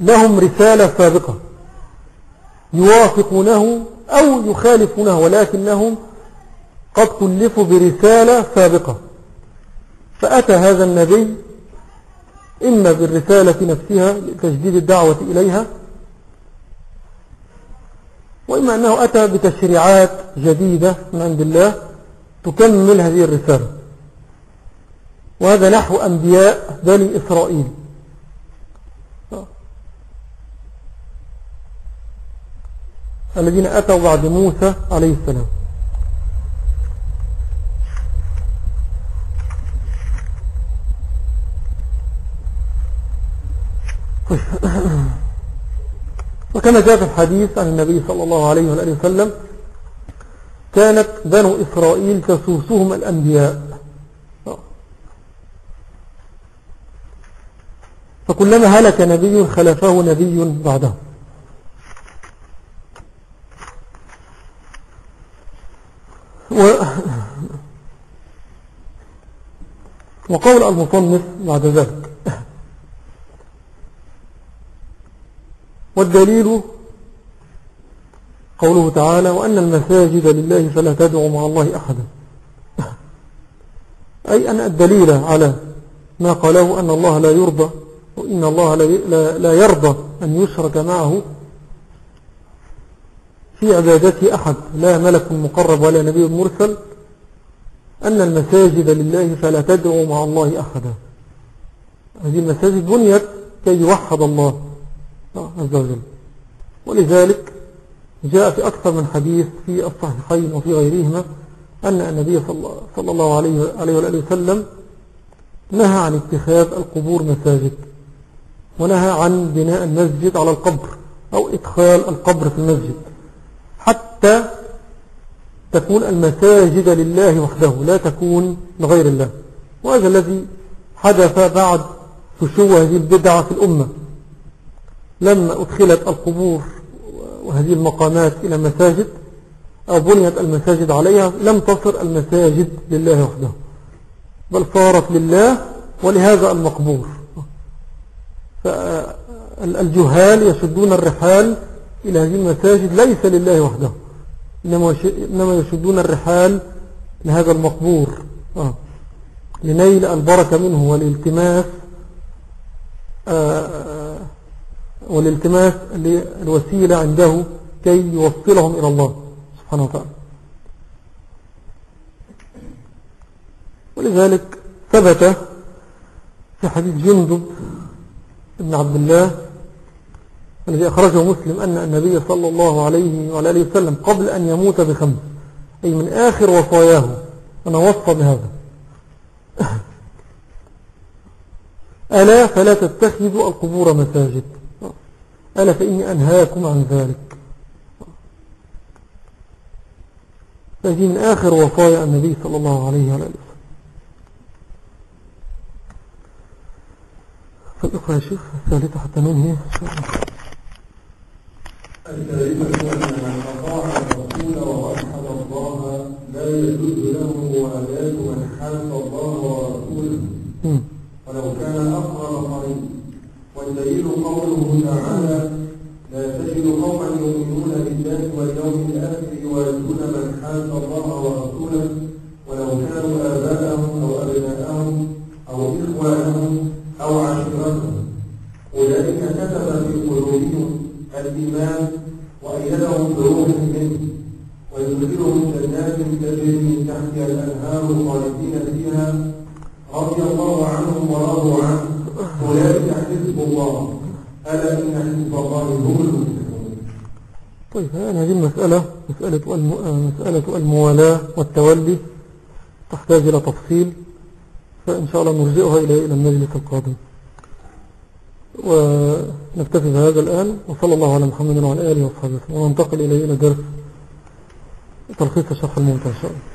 لهم رسالة سابقة يوافقونه أو يخالفونه ولكنهم قد كلفوا برسالة سابقة. فأتى هذا النبي إما بالرسالة نفسها لتجديد الدعوة إليها وإما أنه أتى بتشريعات جديدة من عند الله تكمل هذه الرسالة. وهذا نحو أنبياء بني إسرائيل. الذين أتوا بعد موسى عليه السلام. وكما جاء في الحديث عن النبي صلى الله عليه وآله وسلم كانت بنو إسرائيل تسوسهم الأنبياء. فكلما هلك نبي خلفه نبي بعده. و (laughs) وقول المصنف بعد ذلك. والدليل قوله تعالى وأن المساجد لله فلا تدعو مع الله أحدا. أي أن الدليل على ما قاله أن الله لا يرضى وإن الله لا يرضى أن يشرك معه في عبادته أحد لا ملك مقرب ولا نبي مرسل أن المساجد لله فلا تدعو مع الله أحدا. هذه المساجد بنيت كي يوحد الله. عز وجل ولذلك جاء في أكثر من حديث في الصحيحين وفي غيرهما أن النبي صلى الله عليه وآله وسلم نهى عن اتخاذ القبور مساجد ونهى عن بناء المسجد على القبر أو إدخال القبر في المسجد حتى تكون المساجد لله وحده لا تكون لغير الله. وهذا الذي حدث بعد فشو هذه البدعة في الأمة. لما أدخلت القبور وهذه المقامات إلى مساجد أو بنيت المساجد عليها لم تصر المساجد لله وحده بل صارت لله ولهذا المقبور. فالجهال يشدون الرحال إلى هذه المساجد ليس لله وحده إنما يشدون الرحال لهذا المقبور. آه. لنيل البركة منه والالتماس آه والالتماس للوسيلة عنده كي يوصلهم إلى الله سبحانه وتعالى. ولذلك ثبت في حديث جندب ابن عبد الله الذي أخرجه مسلم أن النبي صلى الله عليه وعلى آله وسلم قبل أن يموت بخمس أي من آخر وصاياه أنا وصى بهذا. ألا فلا تتخذوا القبور مساجد. ألا فإني أنهاكم عن ذلك. فهذه من آخر وصايا النبي صلى الله عليه آله فالإخوة يا شيخ الثالثة حتى ننهي إن شاء الله الثالثة أن من أطاع الرسول ووحد الله لا يجوز له موالاة من حاد الله ورسوله. ولو كان أقرب والدليل قوله تعالى لا تجد قوما يؤمنون بالله واليوم الآخر يوالون من حاد الله ورسوله ولو كانوا آباءهم أو أبناءهم أو إخوانهم أو عشيرتهم. أولئك كتب في قلوبهم الإيمان وأيدهم بروح منه ويدخلهم جنات تجري من تحتها الأنهار خالدين فيها رضي الله عنهم ورضوا عنه. طيب هذه المسألة مسألة, مسألة الموالاة والتولي تحتاج إلى تفصيل فإن شاء الله نرجئها إلى المجلس القادم. ونكتفي بهذا الآن وصلى الله على محمد وعلى آله وصحبه وننتقل إلى درس تلخيص شرح الموتى إن شاء الله.